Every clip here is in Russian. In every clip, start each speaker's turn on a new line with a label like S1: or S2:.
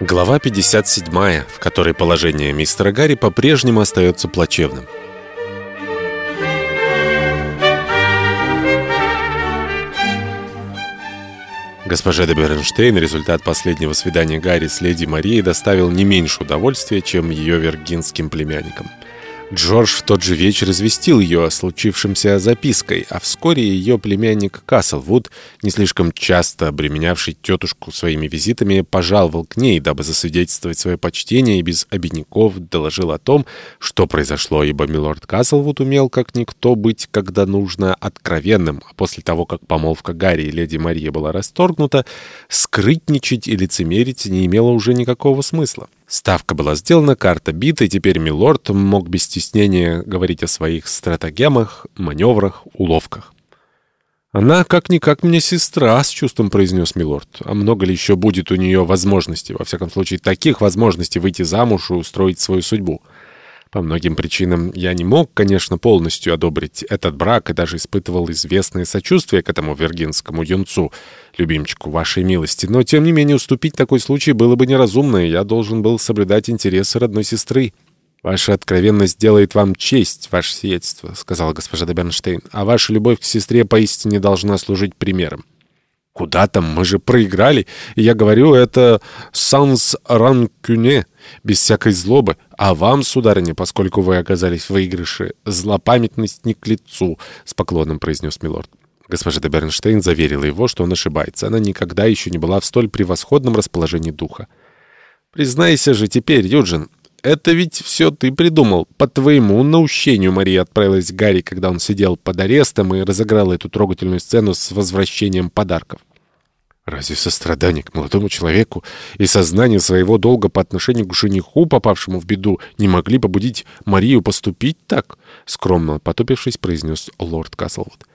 S1: Глава 57, в которой положение мистера Гарри по-прежнему остается плачевным. Госпоже де Бернштейн результат последнего свидания Гарри с леди Марией доставил не меньше удовольствия, чем ее вергинским племянникам. Джордж в тот же вечер известил ее о случившемся запиской, а вскоре ее племянник Каслвуд, не слишком часто обременявший тетушку своими визитами, пожаловал к ней, дабы засвидетельствовать свое почтение и без обидников доложил о том, что произошло, ибо милорд Каслвуд умел, как никто, быть, когда нужно, откровенным, а после того, как помолвка Гарри и леди Мария была расторгнута, скрытничать и лицемерить не имело уже никакого смысла. Ставка была сделана, карта бита, и теперь милорд мог без стеснения говорить о своих стратагемах, маневрах, уловках. «Она как-никак мне сестра», — с чувством произнес милорд. «А много ли еще будет у нее возможностей, во всяком случае таких возможностей выйти замуж и устроить свою судьбу?» По многим причинам я не мог, конечно, полностью одобрить этот брак и даже испытывал известное сочувствие к этому виргинскому юнцу, любимчику вашей милости. Но, тем не менее, уступить такой случай было бы неразумно, и я должен был соблюдать интересы родной сестры. «Ваша откровенность делает вам честь, ваше сиятельство», — сказала госпожа де Бернштейн, «а ваша любовь к сестре поистине должна служить примером». Куда там? Мы же проиграли. И я говорю, это санс ранкюне, без всякой злобы. А вам, сударыня, поскольку вы оказались в выигрыше, злопамятность не к лицу, — с поклоном произнес милорд. Госпожа де Бернштейн заверила его, что он ошибается. Она никогда еще не была в столь превосходном расположении духа. «Признайся же теперь, Юджин, это ведь все ты придумал. По твоему наущению Мария отправилась к Гарри, когда он сидел под арестом и разыграла эту трогательную сцену с возвращением подарков. Разве сострадание к молодому человеку и сознание своего долга по отношению к жениху, попавшему в беду, не могли побудить Марию поступить так? Скромно потупившись, произнес лорд Каслвуд.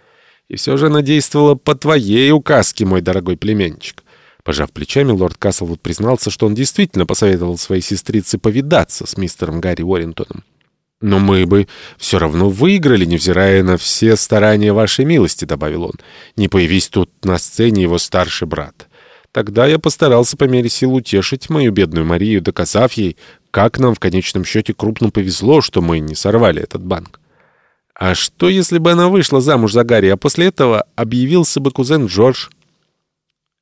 S1: И все же она действовала по твоей указке, мой дорогой племянничек. Пожав плечами, лорд Каслвуд признался, что он действительно посоветовал своей сестрице повидаться с мистером Гарри Уоррентоном. «Но мы бы все равно выиграли, невзирая на все старания вашей милости», — добавил он. «Не появись тут на сцене его старший брат. Тогда я постарался по мере сил утешить мою бедную Марию, доказав ей, как нам в конечном счете крупно повезло, что мы не сорвали этот банк. А что, если бы она вышла замуж за Гарри, а после этого объявился бы кузен Джордж?»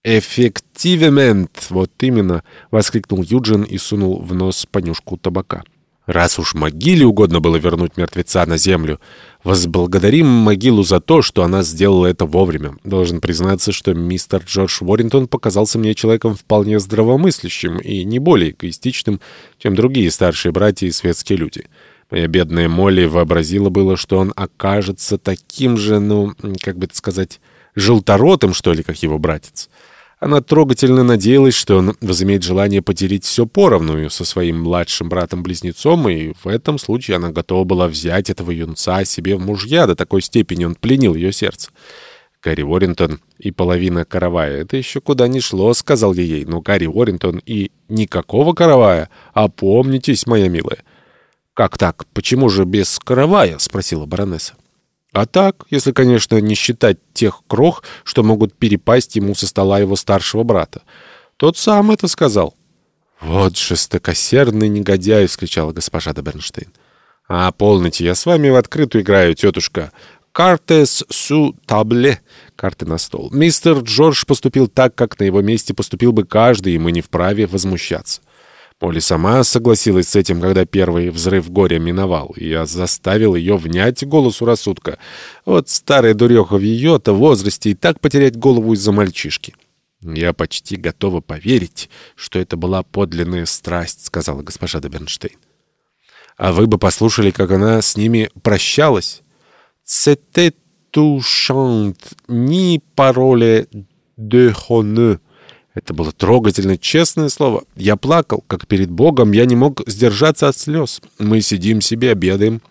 S1: «Эффективемент!» — вот именно! — воскликнул Юджин и сунул в нос понюшку табака. Раз уж могиле угодно было вернуть мертвеца на землю, возблагодарим могилу за то, что она сделала это вовремя. Должен признаться, что мистер Джордж Уоррингтон показался мне человеком вполне здравомыслящим и не более эгоистичным, чем другие старшие братья и светские люди. Моя бедная Молли вообразила было, что он окажется таким же, ну, как бы это сказать, желторотым, что ли, как его братец. Она трогательно надеялась, что он возымеет желание поделить все поровну со своим младшим братом-близнецом, и в этом случае она готова была взять этого юнца себе в мужья, до такой степени он пленил ее сердце. Гарри Уоррентон и половина каравая. Это еще куда ни шло, сказал я ей. Но Гарри Уоррентон и никакого каравая. Опомнитесь, моя милая. Как так? Почему же без каравая? Спросила баронесса. А так, если, конечно, не считать тех крох, что могут перепасть ему со стола его старшего брата. Тот сам это сказал. «Вот жестокосердный негодяй!» — вскричала госпожа де Бернштейн. «А, полноте, я с вами в открытую играю, тетушка. Картес су табле» — карты на стол. Мистер Джордж поступил так, как на его месте поступил бы каждый, и мы не вправе возмущаться. Поли сама согласилась с этим, когда первый взрыв горя миновал, и я заставил ее внять голосу рассудка. Вот старая дуреха в ее-то возрасте и так потерять голову из-за мальчишки. «Я почти готова поверить, что это была подлинная страсть», — сказала госпожа де Бернштейн. «А вы бы послушали, как она с ними прощалась?» «C'était touchant, ni parole de honneur». Это было трогательно, честное слово. Я плакал, как перед Богом, я не мог сдержаться от слез. Мы сидим себе, обедаем.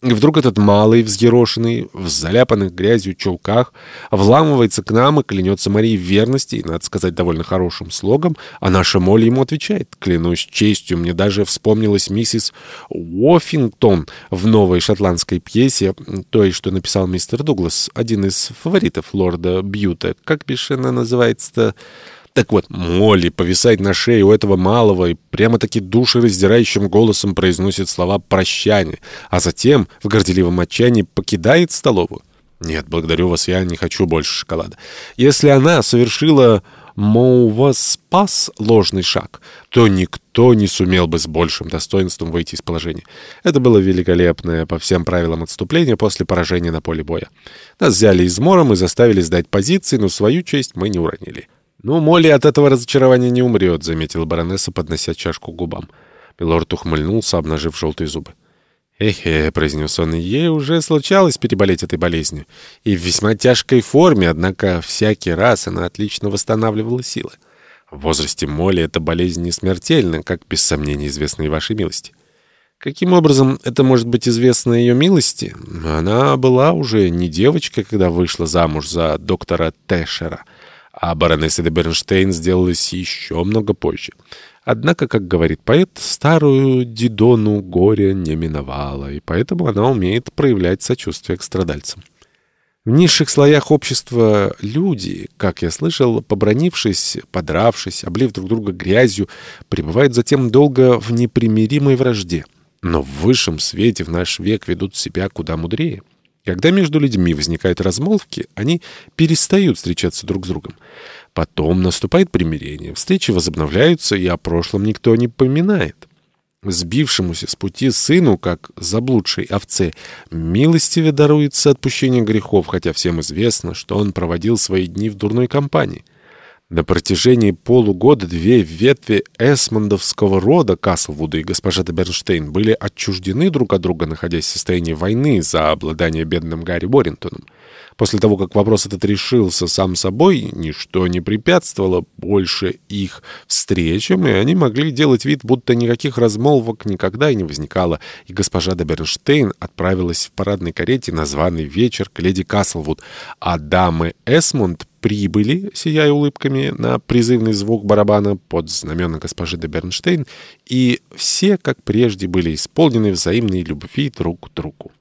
S1: И вдруг этот малый, взъерошенный, в заляпанных грязью чулках, вламывается к нам и клянется Марии в верности, и, надо сказать, довольно хорошим слогом, а наша Молли ему отвечает. Клянусь честью, мне даже вспомнилась миссис Уоффингтон в новой шотландской пьесе, той, что написал мистер Дуглас, один из фаворитов лорда Бьюта. Как бишь она называется-то? Так вот, Молли повисает на шее у этого малого и прямо-таки душераздирающим голосом произносит слова прощания, а затем в горделивом отчаянии покидает столовую. Нет, благодарю вас, я не хочу больше шоколада. Если она совершила «моувоспас» ложный шаг, то никто не сумел бы с большим достоинством выйти из положения. Это было великолепное по всем правилам отступление после поражения на поле боя. Нас взяли измором и заставили сдать позиции, но свою честь мы не уронили. «Ну, Молли от этого разочарования не умрет», — заметила баронесса, поднося чашку к губам. Милорд ухмыльнулся, обнажив желтые зубы. «Эхе», — произнес он, — «ей уже случалось переболеть этой болезнью. И в весьма тяжкой форме, однако всякий раз она отлично восстанавливала силы. В возрасте Молли эта болезнь не смертельна, как без сомнения известно и вашей милости». Каким образом это может быть известно ее милости? Она была уже не девочка, когда вышла замуж за доктора Тэшера, а баронесса де Бернштейн сделалась еще много позже. Однако, как говорит поэт, старую Дидону горе не миновало, и поэтому она умеет проявлять сочувствие к страдальцам. В низших слоях общества люди, как я слышал, побронившись, подравшись, облив друг друга грязью, пребывают затем долго в непримиримой вражде. Но в высшем свете в наш век ведут себя куда мудрее. Когда между людьми возникают размолвки, они перестают встречаться друг с другом. Потом наступает примирение, встречи возобновляются, и о прошлом никто не поминает. Сбившемуся с пути сыну, как заблудшей овце, милостиве даруется отпущение грехов, хотя всем известно, что он проводил свои дни в дурной компании. На протяжении полугода две ветви эсмондовского рода Каслвуда и госпожа де Бернштейн были отчуждены друг от друга, находясь в состоянии войны за обладание бедным Гарри Боринтоном. После того, как вопрос этот решился сам собой, ничто не препятствовало больше их встречам, и они могли делать вид, будто никаких размолвок никогда и не возникало, и госпожа де Бернштейн отправилась в парадной карете на званый вечер к леди Каслвуд, а дамы Эсмонд прибыли, сияя улыбками, на призывный звук барабана под знамена госпожи де Бернштейн, и все, как прежде, были исполнены взаимной любви друг к другу.